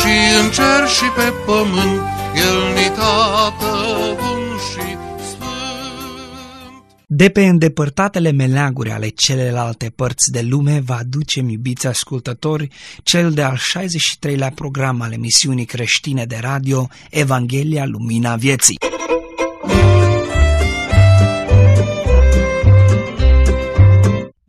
și în cer și pe pământ, El ni tată bun și de pe îndepărtatele meleaguri ale celelalte părți de lume va aduce, iubiți ascultători, cel de-al 63-lea program al emisiunii creștine de radio Evanghelia Lumina Vieții.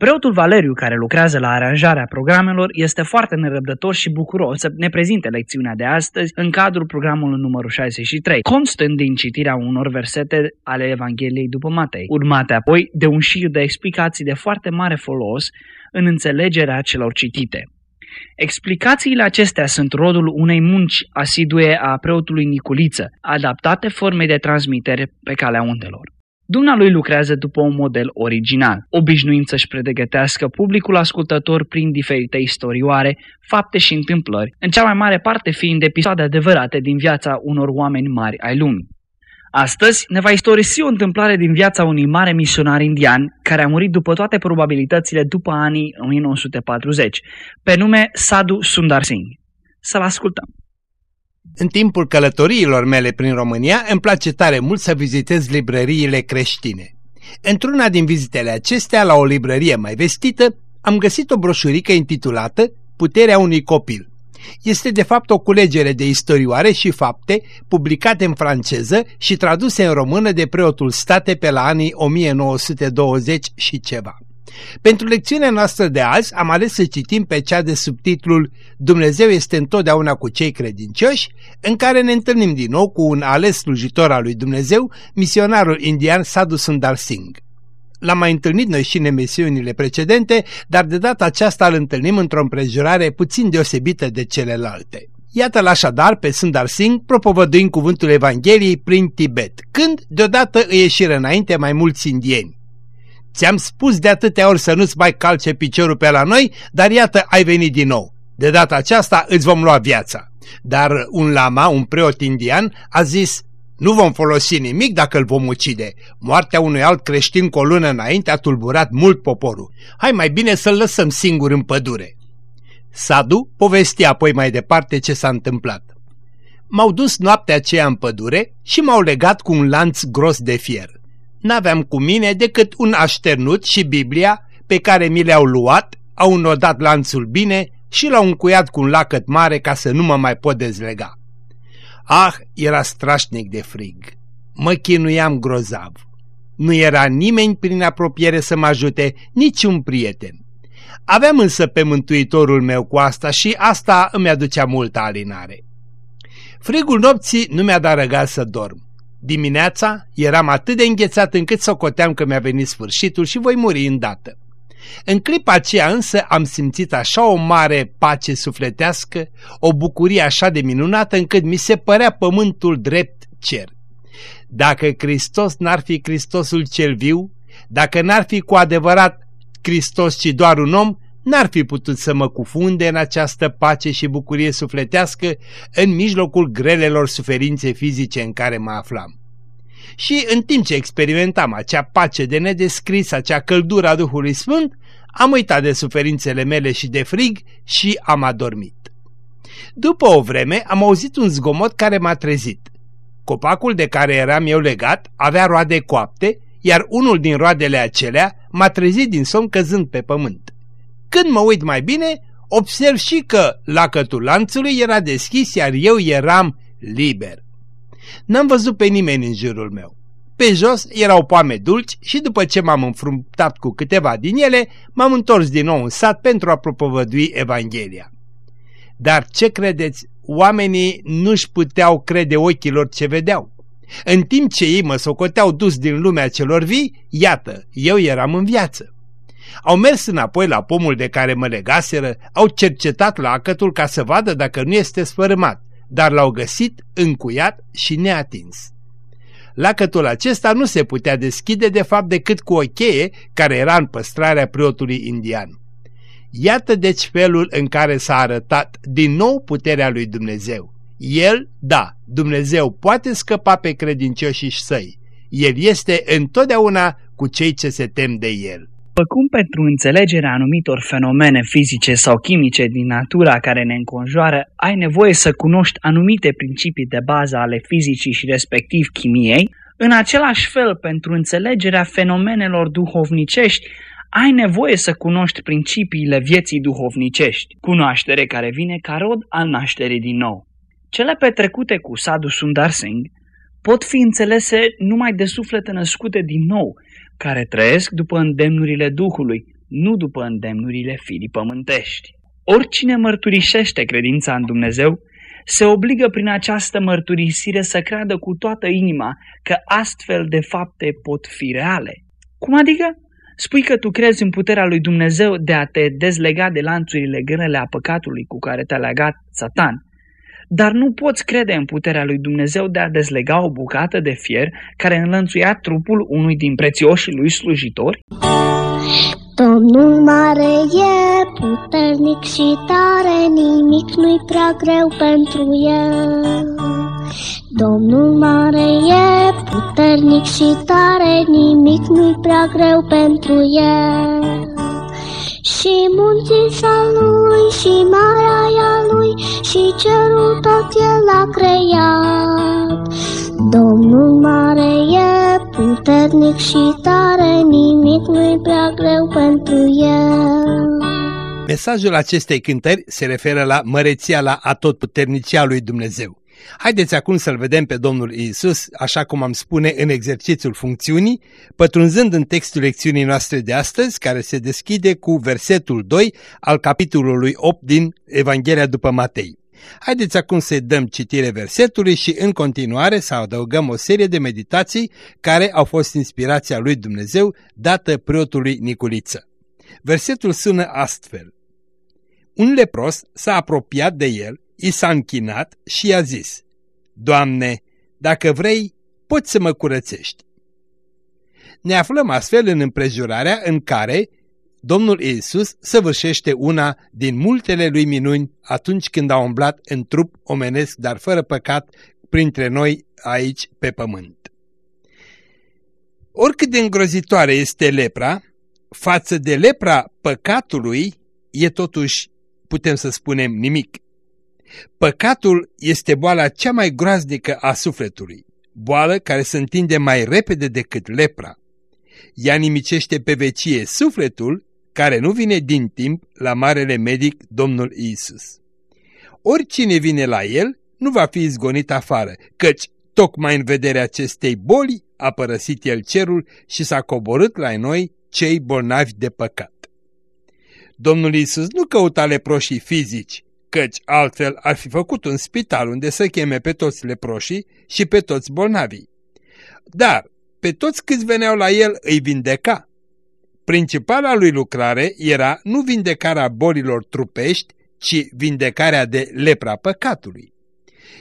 Preotul Valeriu, care lucrează la aranjarea programelor, este foarte nerăbdător și bucuros să ne prezinte lecțiunea de astăzi în cadrul programului numărul 63, constând din citirea unor versete ale Evangheliei după Matei, urmate apoi de un șir de explicații de foarte mare folos în înțelegerea celor citite. Explicațiile acestea sunt rodul unei munci asidue a preotului Niculiță, adaptate formei de transmitere pe calea undelor. Dumnealui lucrează după un model original, obișnuind să-și pregătească publicul ascultător prin diferite istorioare, fapte și întâmplări, în cea mai mare parte fiind episoade adevărate din viața unor oameni mari ai lumii. Astăzi ne va istorisi o întâmplare din viața unui mare misionar indian care a murit după toate probabilitățile după anii 1940, pe nume Sadhu Sundar Singh. Să-l ascultăm! În timpul călătoriilor mele prin România îmi place tare mult să vizitez librăriile creștine. Într-una din vizitele acestea, la o librărie mai vestită, am găsit o broșurică intitulată Puterea unui copil. Este de fapt o culegere de istorioare și fapte publicate în franceză și traduse în română de preotul state pe la anii 1920 și ceva. Pentru lecțiunea noastră de azi am ales să citim pe cea de subtitlul Dumnezeu este întotdeauna cu cei credincioși, în care ne întâlnim din nou cu un ales slujitor al lui Dumnezeu, misionarul indian Sadhu Sundar Singh. L-am mai întâlnit noi și în emisiunile precedente, dar de data aceasta îl întâlnim într-o împrejurare puțin deosebită de celelalte. Iată-l așadar pe Sundar Singh propovăduind cuvântul Evangheliei prin Tibet, când deodată îi ieșiră înainte mai mulți indieni. Ți-am spus de atâtea ori să nu-ți mai calce piciorul pe la noi, dar iată ai venit din nou. De data aceasta îți vom lua viața. Dar un lama, un preot indian, a zis, nu vom folosi nimic dacă îl vom ucide. Moartea unui alt creștin cu o lună înainte a tulburat mult poporul. Hai mai bine să-l lăsăm singur în pădure. Sadu povestea apoi mai departe ce s-a întâmplat. M-au dus noaptea aceea în pădure și m-au legat cu un lanț gros de fier n-aveam cu mine decât un așternut și Biblia pe care mi le-au luat, au înnodat lanțul bine și l-au încuiat cu un lacăt mare ca să nu mă mai pot dezlega. Ah, era strașnic de frig. Mă chinuiam grozav. Nu era nimeni prin apropiere să mă ajute, nici un prieten. Aveam însă pe mântuitorul meu cu asta și asta îmi aducea multă alinare. Frigul nopții nu mi-a dat răgaz să dorm. Dimineața eram atât de înghețat încât socoteam că mi-a venit sfârșitul și voi muri îndată. În clipa aceea însă am simțit așa o mare pace sufletească, o bucurie așa de minunată încât mi se părea pământul drept cer. Dacă Hristos n-ar fi Hristosul cel viu, dacă n-ar fi cu adevărat Hristos ci doar un om, n-ar fi putut să mă cufunde în această pace și bucurie sufletească în mijlocul grelelor suferințe fizice în care mă aflam. Și în timp ce experimentam acea pace de nedescris, acea căldură a Duhului Sfânt, am uitat de suferințele mele și de frig și am adormit. După o vreme am auzit un zgomot care m-a trezit. Copacul de care eram eu legat avea roade coapte, iar unul din roadele acelea m-a trezit din somn căzând pe pământ. Când mă uit mai bine, observ și că lacătul lanțului era deschis, iar eu eram liber. N-am văzut pe nimeni în jurul meu. Pe jos erau poame dulci și după ce m-am înfruntat cu câteva din ele, m-am întors din nou în sat pentru a propovădui Evanghelia. Dar ce credeți? Oamenii nu-și puteau crede ochilor ce vedeau. În timp ce ei mă socoteau dus din lumea celor vii, iată, eu eram în viață. Au mers înapoi la pomul de care mă legaseră, au cercetat lacătul ca să vadă dacă nu este sfărâmat, dar l-au găsit încuiat și neatins. Lacătul acesta nu se putea deschide de fapt decât cu o cheie care era în păstrarea preotului indian. Iată deci felul în care s-a arătat din nou puterea lui Dumnezeu. El, da, Dumnezeu poate scăpa pe credincioșii săi. El este întotdeauna cu cei ce se tem de El. După cum pentru înțelegerea anumitor fenomene fizice sau chimice din natura care ne înconjoară, ai nevoie să cunoști anumite principii de bază ale fizicii și respectiv chimiei, în același fel, pentru înțelegerea fenomenelor duhovnicești, ai nevoie să cunoști principiile vieții duhovnicești, cunoaștere care vine ca rod al nașterii din nou. Cele petrecute cu Sadhu Sundar Singh pot fi înțelese numai de suflete născute din nou, care trăiesc după îndemnurile Duhului, nu după îndemnurile firii pământești. Oricine mărturisește credința în Dumnezeu, se obligă prin această mărturisire să creadă cu toată inima că astfel de fapte pot fi reale. Cum adică? Spui că tu crezi în puterea lui Dumnezeu de a te dezlega de lanțurile grele a păcatului cu care te-a legat Satan, dar nu poți crede în puterea lui Dumnezeu de a dezlega o bucată de fier care înlănțuia trupul unui din prețioșii lui slujitori? Domnul mare e puternic și tare, nimic nu-i prea greu pentru el. Domnul mare e puternic și tare, nimic nu-i prea greu pentru el. Și munții sa lui și marea lui și cerul tot el a creat. Domnul mare e puternic și tare, nimic nu-i prea greu pentru el. Mesajul acestei cântări se referă la măreția la atotputernicia lui Dumnezeu. Haideți acum să-L vedem pe Domnul Iisus, așa cum am spune în exercițiul funcțiunii, pătrunzând în textul lecțiunii noastre de astăzi, care se deschide cu versetul 2 al capitolului 8 din Evanghelia după Matei. Haideți acum să dăm citire versetului și în continuare să adăugăm o serie de meditații care au fost inspirația lui Dumnezeu dată preotului Niculiță. Versetul sună astfel. Un lepros s-a apropiat de el, i s-a închinat și i-a zis, Doamne, dacă vrei, poți să mă curățești. Ne aflăm astfel în împrejurarea în care Domnul Iisus săvârșește una din multele lui minuni atunci când a umblat în trup omenesc, dar fără păcat, printre noi aici pe pământ. Oricât de îngrozitoare este lepra, față de lepra păcatului e totuși, putem să spunem, nimic. Păcatul este boala cea mai groaznică a sufletului, boală care se întinde mai repede decât lepra. Ea nimicește pe vecie sufletul care nu vine din timp la marele medic Domnul Isus. Oricine vine la el nu va fi izgonit afară, căci tocmai în vederea acestei boli a părăsit el cerul și s-a coborât la noi cei bolnavi de păcat. Domnul Isus nu căuta leproșii fizici, căci altfel ar fi făcut un spital unde să cheme pe toți leproșii și pe toți bolnavii. Dar pe toți câți veneau la el îi vindeca. Principala lui lucrare era nu vindecarea bolilor trupești, ci vindecarea de lepra păcatului.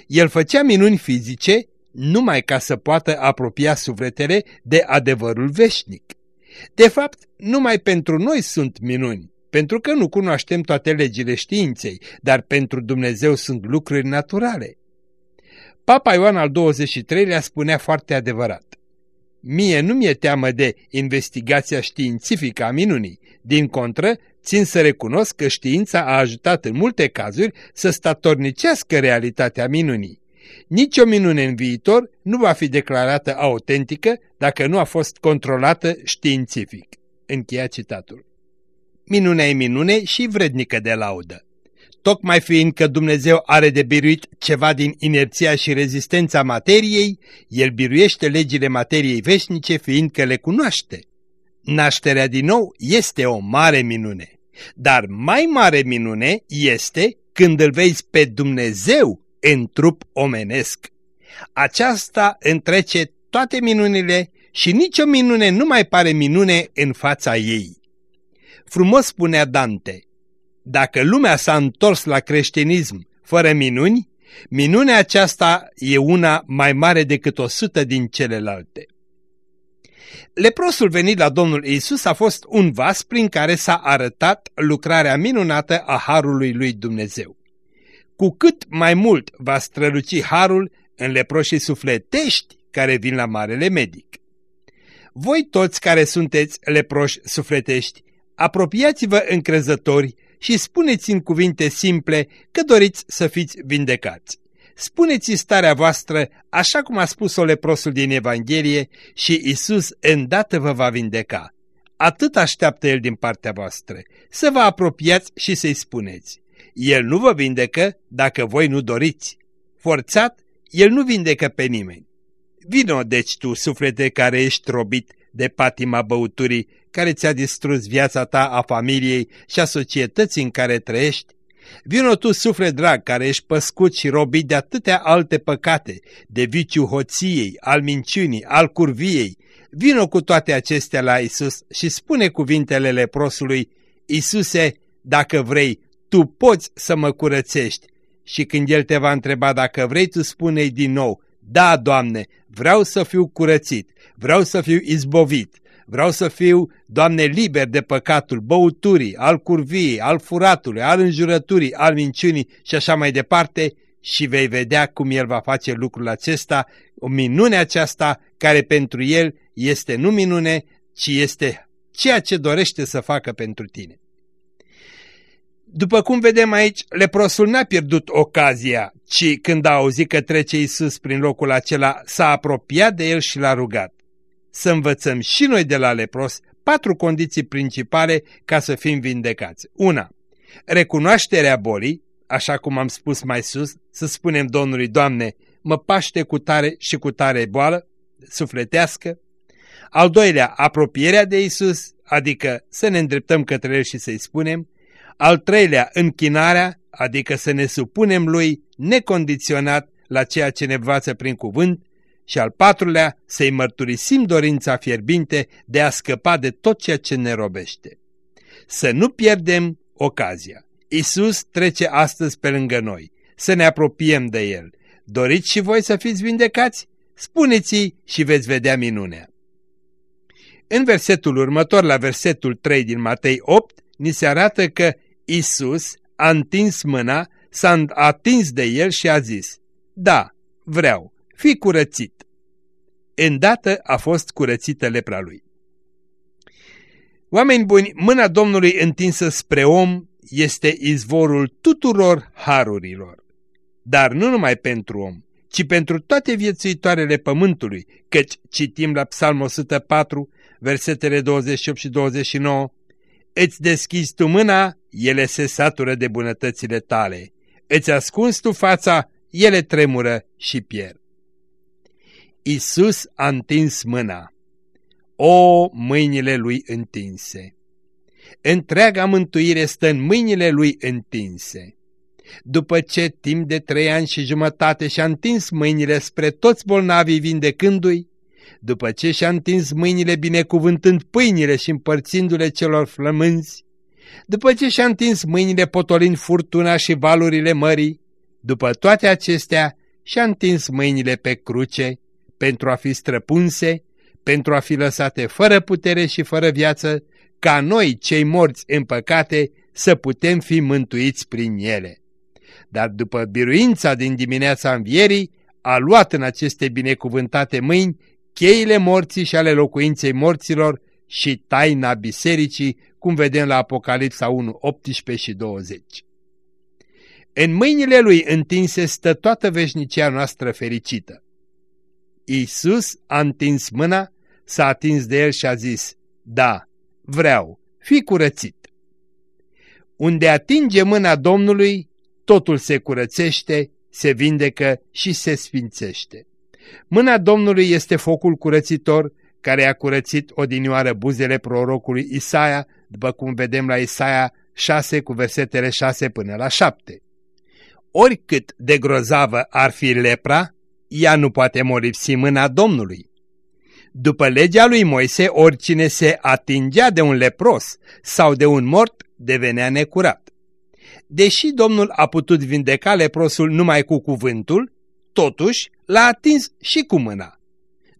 El făcea minuni fizice numai ca să poată apropia sufletele de adevărul veșnic. De fapt, numai pentru noi sunt minuni, pentru că nu cunoaștem toate legile științei, dar pentru Dumnezeu sunt lucruri naturale. Papa Ioan al 23-lea spunea foarte adevărat. Mie nu mi-e teamă de investigația științifică a minunii. Din contră, țin să recunosc că știința a ajutat în multe cazuri să statornicească realitatea minunii. Nici o minune în viitor nu va fi declarată autentică dacă nu a fost controlată științific. Încheia citatul. Minunea e minune și vrednică de laudă tocmai fiindcă Dumnezeu are de biruit ceva din inerția și rezistența materiei, El biruiește legile materiei veșnice fiindcă le cunoaște. Nașterea din nou este o mare minune, dar mai mare minune este când îl vezi pe Dumnezeu în trup omenesc. Aceasta întrece toate minunile și nicio minune nu mai pare minune în fața ei. Frumos spunea Dante, dacă lumea s-a întors la creștinism fără minuni, Minunea aceasta e una mai mare decât o sută din celelalte. Leprosul venit la Domnul Isus a fost un vas prin care s-a arătat lucrarea minunată a Harului lui Dumnezeu. Cu cât mai mult va străluci Harul în leproșii sufletești care vin la Marele Medic. Voi toți care sunteți leproși sufletești, apropiați-vă încrezători și spuneți în cuvinte simple că doriți să fiți vindecați. Spuneți starea voastră așa cum a spus-o leprosul din Evanghelie și Isus îndată vă va vindeca. Atât așteaptă El din partea voastră, să vă apropiați și să-i spuneți. El nu vă vindecă dacă voi nu doriți. Forțat, El nu vindecă pe nimeni. Vino deci tu, suflete care ești robit de patima băuturii, care ți-a distrus viața ta, a familiei și a societății în care trăiești, Vino tu, suflet drag, care ești păscut și robit de atâtea alte păcate, de viciu hoției, al minciunii, al curviei, vino cu toate acestea la Isus și spune cuvintele leprosului, Isuse, dacă vrei, tu poți să mă curățești. Și când el te va întreba dacă vrei, tu spune din nou, da, Doamne, vreau să fiu curățit, vreau să fiu izbovit, Vreau să fiu, Doamne, liber de păcatul băuturii, al curviei, al furatului, al înjurăturii, al minciunii și așa mai departe și vei vedea cum El va face lucrul acesta, o minune aceasta care pentru El este nu minune, ci este ceea ce dorește să facă pentru tine. După cum vedem aici, leprosul n-a pierdut ocazia, ci când a auzit că trece Isus prin locul acela, s-a apropiat de el și l-a rugat să învățăm și noi de la lepros patru condiții principale ca să fim vindecați. Una, recunoașterea bolii, așa cum am spus mai sus, să spunem Domnului, Doamne, mă paște cu tare și cu tare boală, sufletească. Al doilea, apropierea de Isus, adică să ne îndreptăm către El și să-i spunem. Al treilea, închinarea, adică să ne supunem Lui necondiționat la ceea ce ne învață prin cuvânt și al patrulea, să-i mărturisim dorința fierbinte de a scăpa de tot ceea ce ne robește. Să nu pierdem ocazia. Isus trece astăzi pe lângă noi. Să ne apropiem de El. Doriți și voi să fiți vindecați? Spuneți-i și veți vedea minunea. În versetul următor, la versetul 3 din Matei 8, ni se arată că Isus a întins mâna, s-a atins de el și a zis, Da, vreau, fi curățit. Îndată a fost curățită lepra lui. Oameni buni, mâna Domnului întinsă spre om este izvorul tuturor harurilor. Dar nu numai pentru om, ci pentru toate viețuitoarele pământului, căci citim la Psalm 104, versetele 28 și 29, Îți deschizi tu mâna, ele se satură de bunătățile tale. Îți ascunzi tu fața, ele tremură și pierd. Isus a întins mâna. O, mâinile lui întinse! Întreaga mântuire stă în mâinile lui întinse. După ce timp de trei ani și jumătate și-a întins mâinile spre toți bolnavii vindecându-i, după ce și-a întins mâinile binecuvântând pâinile și împărțindu-le celor flămânzi, după ce și-a întins mâinile potolind furtuna și valurile mării, după toate acestea și-a întins mâinile pe cruce pentru a fi străpunse, pentru a fi lăsate fără putere și fără viață, ca noi, cei morți în păcate, să putem fi mântuiți prin ele. Dar după biruința din dimineața învierii, a luat în aceste binecuvântate mâini cheile morții și ale locuinței morților și taina bisericii, cum vedem la Apocalipsa 1, 18 și 20. În mâinile lui întinse stă toată veșnicia noastră fericită. Iisus a întins mâna, s-a atins de el și a zis, Da, vreau, fi curățit. Unde atinge mâna Domnului, totul se curățește, se vindecă și se sfințește. Mâna Domnului este focul curățitor care a curățit odinioară buzele prorocului Isaia, după cum vedem la Isaia 6 cu versetele 6 până la 7. Oricât de grozavă ar fi lepra, ea nu poate molipsi mâna Domnului. După legea lui Moise, oricine se atingea de un lepros sau de un mort devenea necurat. Deși Domnul a putut vindeca leprosul numai cu cuvântul, totuși l-a atins și cu mâna,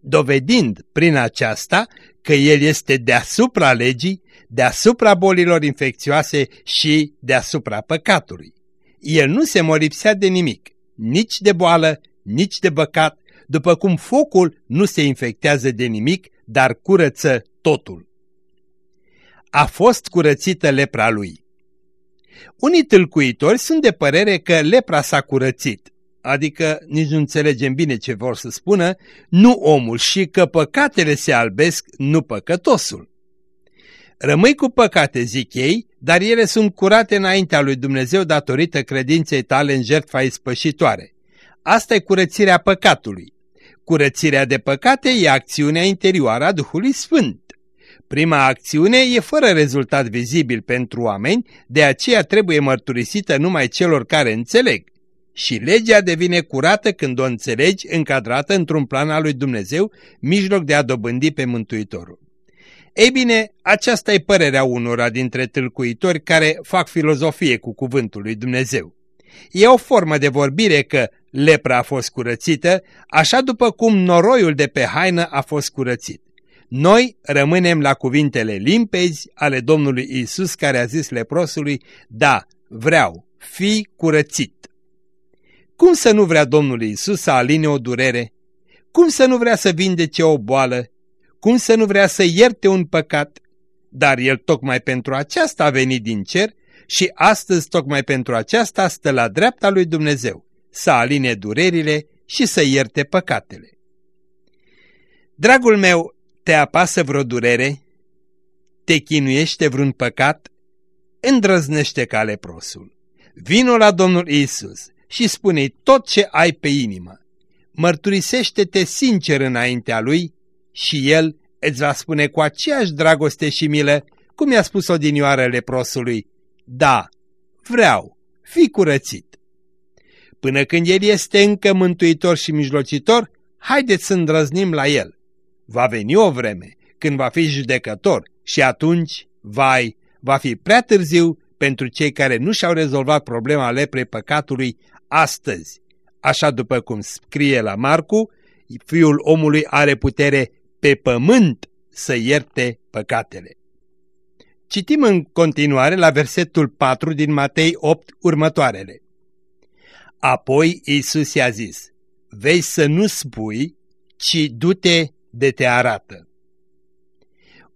dovedind prin aceasta că el este deasupra legii, deasupra bolilor infecțioase și deasupra păcatului. El nu se molipsea de nimic, nici de boală, nici de băcat, după cum focul nu se infectează de nimic, dar curăță totul. A fost curățită lepra lui. Unii tâlcuitori sunt de părere că lepra s-a curățit, adică nici nu înțelegem bine ce vor să spună, nu omul și că păcatele se albesc, nu păcătosul. Rămâi cu păcate, zic ei, dar ele sunt curate înaintea lui Dumnezeu datorită credinței tale în jertfa ispășitoare. Asta e curățirea păcatului. Curățirea de păcate e acțiunea interioară a Duhului Sfânt. Prima acțiune e fără rezultat vizibil pentru oameni, de aceea trebuie mărturisită numai celor care înțeleg. Și legea devine curată când o înțelegi încadrată într-un plan al lui Dumnezeu, mijloc de a dobândi pe Mântuitorul. Ei bine, aceasta e părerea unora dintre tâlcuitori care fac filozofie cu cuvântul lui Dumnezeu. E o formă de vorbire că lepra a fost curățită, așa după cum noroiul de pe haină a fost curățit. Noi rămânem la cuvintele limpezi ale Domnului Isus care a zis leprosului, da, vreau, fi curățit. Cum să nu vrea Domnul Isus să aline o durere? Cum să nu vrea să vindece o boală? Cum să nu vrea să ierte un păcat? Dar El tocmai pentru aceasta a venit din cer și astăzi tocmai pentru aceasta stă la dreapta lui Dumnezeu, să aline durerile și să ierte păcatele. Dragul meu, te apasă vreo durere? Te chinuiește vreun păcat? Îndrăznește ca leprosul. Vino la Domnul Isus și spune tot ce ai pe inimă. Mărturisește-te sincer înaintea Lui și El îți va spune cu aceeași dragoste și milă, cum i-a spus odinioară leprosului, da, vreau, fi curățit. Până când El este încă mântuitor și mijlocitor, haideți să îndrăznim la El. Va veni o vreme când va fi judecător și atunci, vai, va fi prea târziu pentru cei care nu și-au rezolvat problema leprei păcatului astăzi. Așa după cum scrie la Marcu, Fiul omului are putere pe pământ să ierte păcatele. Citim în continuare la versetul 4 din Matei 8 următoarele. Apoi Iisus i-a zis, vei să nu spui, ci du-te de te arată.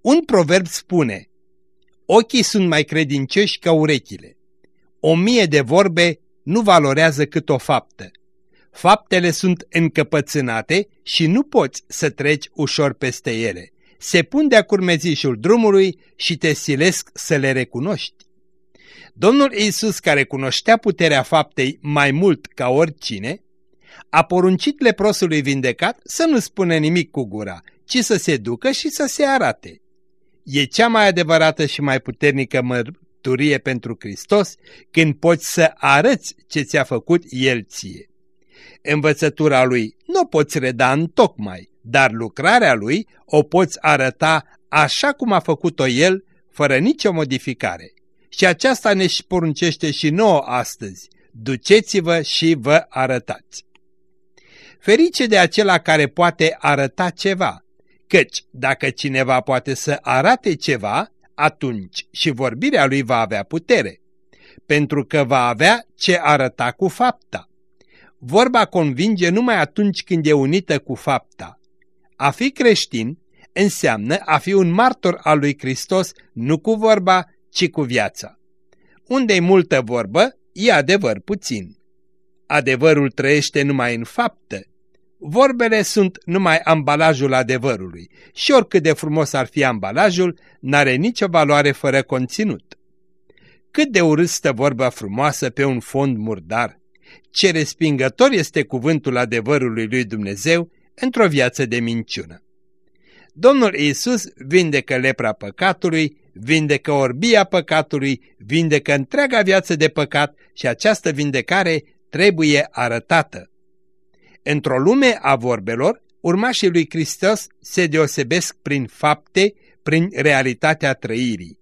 Un proverb spune, ochii sunt mai credincioși ca urechile. O mie de vorbe nu valorează cât o faptă. Faptele sunt încăpățânate și nu poți să treci ușor peste ele. Se pun de-a curmezișul drumului și te silesc să le recunoști. Domnul Iisus, care cunoștea puterea faptei mai mult ca oricine, a poruncit leprosului vindecat să nu spune nimic cu gura, ci să se ducă și să se arate. E cea mai adevărată și mai puternică mărturie pentru Hristos când poți să arăți ce ți-a făcut El ție. Învățătura Lui nu poți reda în tocmai, dar lucrarea Lui o poți arăta așa cum a făcut-o El, fără nicio modificare. Și aceasta ne și poruncește și nouă astăzi. Duceți-vă și vă arătați. Ferice de acela care poate arăta ceva, căci dacă cineva poate să arate ceva, atunci și vorbirea lui va avea putere, pentru că va avea ce arăta cu fapta. Vorba convinge numai atunci când e unită cu fapta. A fi creștin înseamnă a fi un martor al lui Hristos nu cu vorba, ci cu viața. Unde-i multă vorbă, e adevăr puțin. Adevărul trăiește numai în faptă. Vorbele sunt numai ambalajul adevărului și oricât de frumos ar fi ambalajul, n-are nicio valoare fără conținut. Cât de urât stă vorba frumoasă pe un fond murdar, ce respingător este cuvântul adevărului lui Dumnezeu într-o viață de minciună. Domnul Iisus vindecă lepra păcatului, vindecă orbia păcatului, vindecă întreaga viață de păcat și această vindecare trebuie arătată. Într-o lume a vorbelor, urmașii lui Hristos se deosebesc prin fapte, prin realitatea trăirii.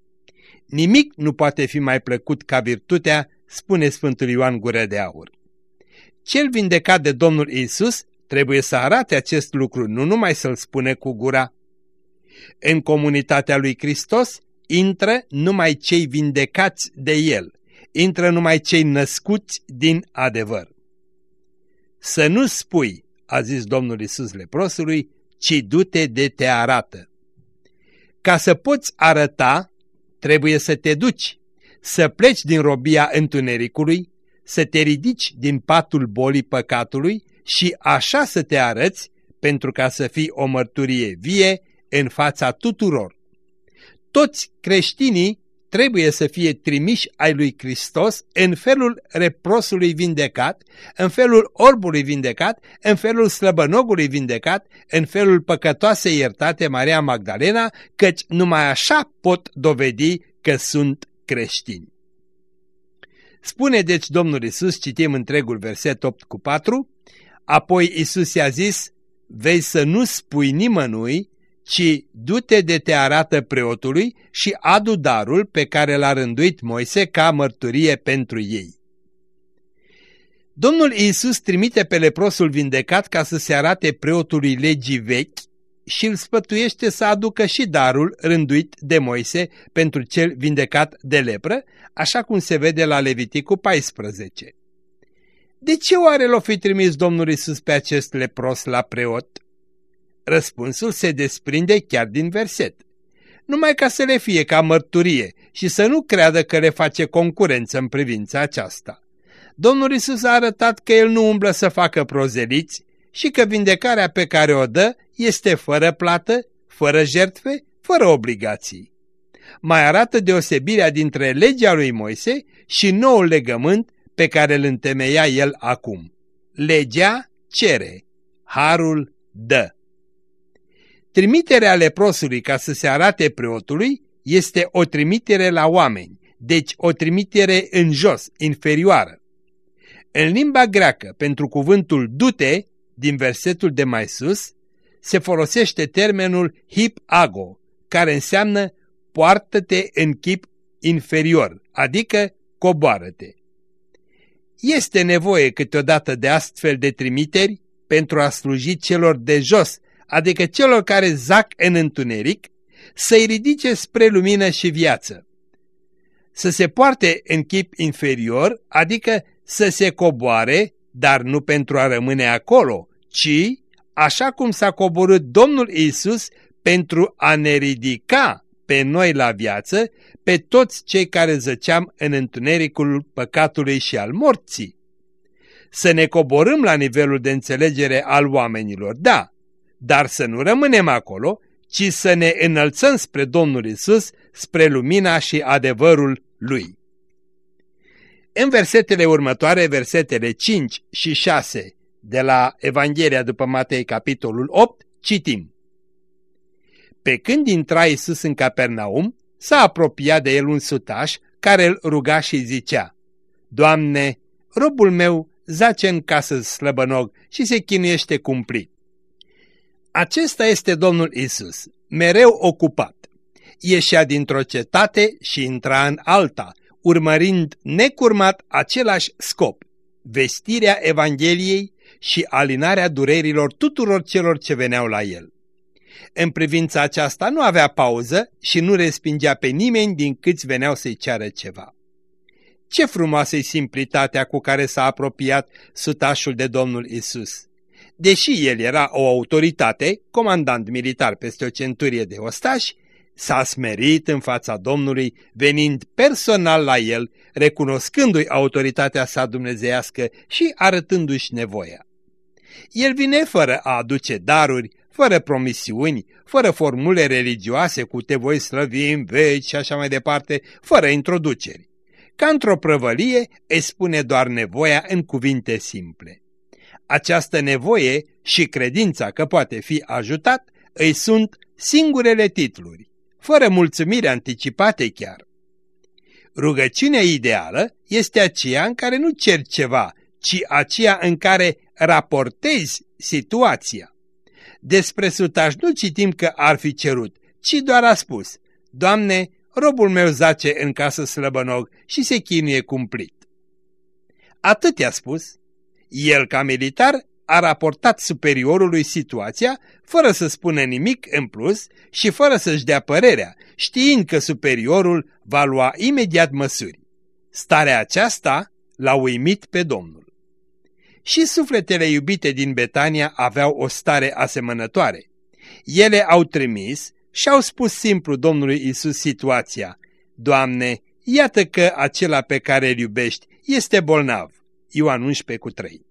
Nimic nu poate fi mai plăcut ca virtutea spune Sfântul Ioan Gură de Aur. Cel vindecat de Domnul Isus trebuie să arate acest lucru, nu numai să-l spune cu gura. În comunitatea lui Hristos intră numai cei vindecați de El, intră numai cei născuți din adevăr. Să nu spui, a zis Domnul Isus leprosului, ci du-te de te arată. Ca să poți arăta, trebuie să te duci, să pleci din robia întunericului, să te ridici din patul bolii păcatului și așa să te arăți pentru ca să fii o mărturie vie în fața tuturor. Toți creștinii trebuie să fie trimiși ai lui Hristos în felul reprosului vindecat, în felul orbului vindecat, în felul slăbănogului vindecat, în felul păcătoasei iertate Maria Magdalena, căci numai așa pot dovedi că sunt creștini. Spune deci Domnul Isus, citim întregul verset 8 cu 4, apoi Isus i-a zis, vei să nu spui nimănui ci du-te de te arată preotului și adu darul pe care l-a rânduit Moise ca mărturie pentru ei. Domnul Iisus trimite pe leprosul vindecat ca să se arate preotului legii vechi și îl spătuiește să aducă și darul rânduit de Moise pentru cel vindecat de lepră, așa cum se vede la Leviticul 14. De ce oare l-o fi trimis Domnul Isus pe acest lepros la preot? Răspunsul se desprinde chiar din verset. Numai ca să le fie ca mărturie și să nu creadă că le face concurență în privința aceasta. Domnul Isus a arătat că el nu umblă să facă prozeliți și că vindecarea pe care o dă este fără plată, fără jertfe, fără obligații. Mai arată deosebirea dintre legea lui Moise și noul legământ pe care îl întemeia el acum. Legea cere, harul dă. Trimiterea leprosului ca să se arate preotului este o trimitere la oameni, deci o trimitere în jos, inferioară. În limba greacă, pentru cuvântul dute, din versetul de mai sus, se folosește termenul hip-ago, care înseamnă poartă-te în chip inferior, adică coboară-te. Este nevoie câteodată de astfel de trimiteri pentru a sluji celor de jos adică celor care zac în întuneric, să-i ridice spre lumină și viață. Să se poarte în chip inferior, adică să se coboare, dar nu pentru a rămâne acolo, ci, așa cum s-a coborât Domnul Isus, pentru a ne ridica pe noi la viață, pe toți cei care zăceam în întunericul păcatului și al morții. Să ne coborâm la nivelul de înțelegere al oamenilor, da, dar să nu rămânem acolo, ci să ne înălțăm spre Domnul Isus, spre lumina și adevărul Lui. În versetele următoare, versetele 5 și 6 de la Evanghelia după Matei, capitolul 8, citim. Pe când intra Isus în Capernaum, s-a apropiat de el un sutaș care îl ruga și zicea, Doamne, robul meu zace în casă slăbănog și se chinuiește cumplit. Acesta este Domnul Isus, mereu ocupat. Ieșea dintr-o cetate și intra în alta, urmărind necurmat același scop, vestirea Evangheliei și alinarea durerilor tuturor celor ce veneau la el. În privința aceasta nu avea pauză și nu respingea pe nimeni din câți veneau să-i ceară ceva. Ce frumoasă simplitatea cu care s-a apropiat sutașul de Domnul Isus! Deși el era o autoritate, comandant militar peste o centurie de ostași, s-a smerit în fața Domnului, venind personal la el, recunoscându-i autoritatea sa dumnezeiască și arătându-și nevoia. El vine fără a aduce daruri, fără promisiuni, fără formule religioase cu te voi slăvi în veci și așa mai departe, fără introduceri. Ca într-o prăvălie, îi spune doar nevoia în cuvinte simple. Această nevoie și credința că poate fi ajutat îi sunt singurele titluri, fără mulțumire anticipate chiar. Rugăciunea ideală este aceea în care nu cer ceva, ci aceea în care raportezi situația. Despre sutaș nu citim că ar fi cerut, ci doar a spus, Doamne, robul meu zace în casă slăbănog și se chinuie cumplit. Atât i-a spus. El, ca militar, a raportat superiorului situația fără să spună nimic în plus și fără să-și dea părerea, știind că superiorul va lua imediat măsuri. Starea aceasta l-a uimit pe Domnul. Și sufletele iubite din Betania aveau o stare asemănătoare. Ele au trimis și au spus simplu Domnului Isus situația. Doamne, iată că acela pe care îl iubești este bolnav. Ioan 11 cu 3.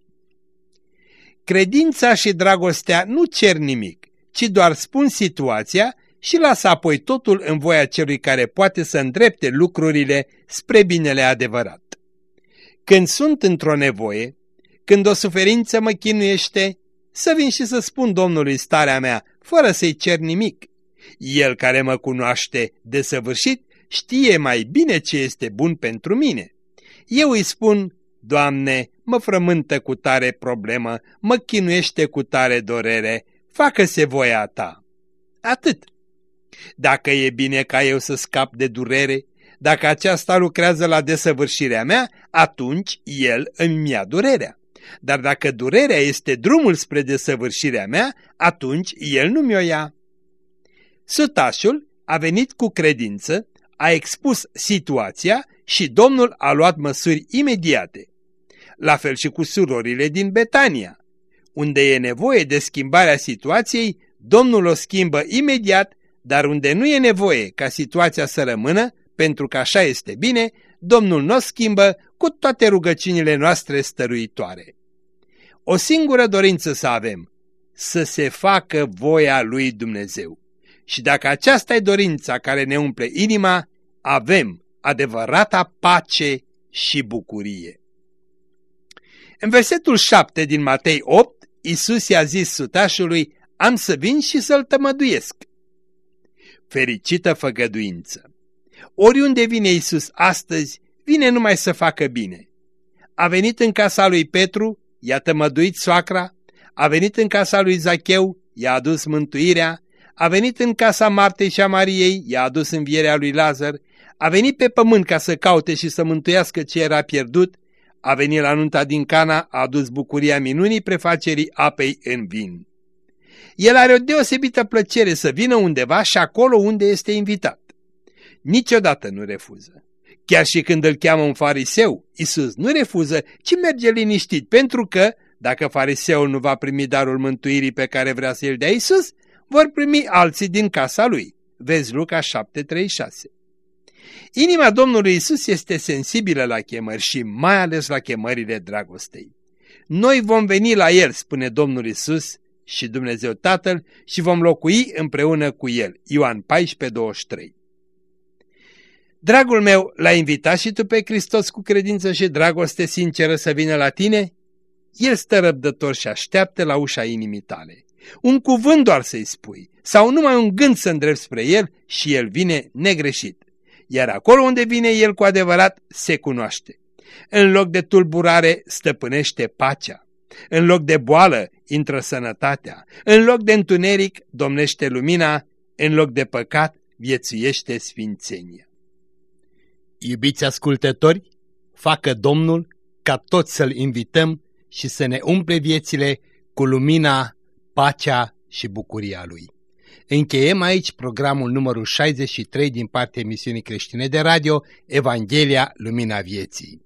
Credința și dragostea nu cer nimic, ci doar spun situația și lasă apoi totul în voia celui care poate să îndrepte lucrurile spre binele adevărat. Când sunt într-o nevoie, când o suferință mă chinuiește, să vin și să spun Domnului starea mea, fără să-i cer nimic. El care mă cunoaște desăvârșit știe mai bine ce este bun pentru mine. Eu îi spun, Doamne, mă frământă cu tare problemă, mă chinuiește cu tare dorere, facă-se voia Ta. Atât. Dacă e bine ca eu să scap de durere, dacă aceasta lucrează la desăvârșirea mea, atunci El îmi ia durerea. Dar dacă durerea este drumul spre desăvârșirea mea, atunci El nu mi-o ia. Sutașul a venit cu credință, a expus situația și Domnul a luat măsuri imediate. La fel și cu surorile din Betania. Unde e nevoie de schimbarea situației, Domnul o schimbă imediat, dar unde nu e nevoie ca situația să rămână, pentru că așa este bine, Domnul nu o schimbă cu toate rugăciunile noastre stăruitoare. O singură dorință să avem, să se facă voia lui Dumnezeu. Și dacă aceasta e dorința care ne umple inima, avem adevărata pace și bucurie. În versetul 7 din Matei 8, Isus i-a zis sutașului, am să vin și să-l tămăduiesc. Fericită făgăduință! Oriunde vine Isus astăzi, vine numai să facă bine. A venit în casa lui Petru, i-a tămăduit soacra, a venit în casa lui Zacheu, i-a adus mântuirea, a venit în casa Martei și a Mariei, i-a adus învierea lui Lazar, a venit pe pământ ca să caute și să mântuiască ce era pierdut, a venit la nunta din Cana, a adus bucuria minunii prefacerii apei în vin. El are o deosebită plăcere să vină undeva și acolo unde este invitat. Niciodată nu refuză. Chiar și când îl cheamă un fariseu, Isus nu refuză, ci merge liniștit, pentru că, dacă fariseul nu va primi darul mântuirii pe care vrea să-l dea Isus, vor primi alții din casa lui. Vezi Luca 7:36. Inima Domnului Isus este sensibilă la chemări și mai ales la chemările dragostei. Noi vom veni la El, spune Domnul Isus și Dumnezeu Tatăl, și vom locui împreună cu El. Ioan 14:23. Dragul meu, l-ai invitat și tu pe Hristos cu credință și dragoste sinceră să vină la tine? El stă răbdător și așteaptă la ușa inimii tale. Un cuvânt doar să-i spui, sau numai un gând să îndrept spre el și el vine negreșit. Iar acolo unde vine el cu adevărat, se cunoaște. În loc de tulburare, stăpânește pacea. În loc de boală, intră sănătatea. În loc de întuneric, domnește lumina. În loc de păcat, viețuiește sfințenia. Iubiți ascultători, facă Domnul ca toți să-L invităm și să ne umple viețile cu lumina, pacea și bucuria Lui. Încheiem aici programul numărul 63 din partea emisiunii creștine de radio Evanghelia Lumina Vieții.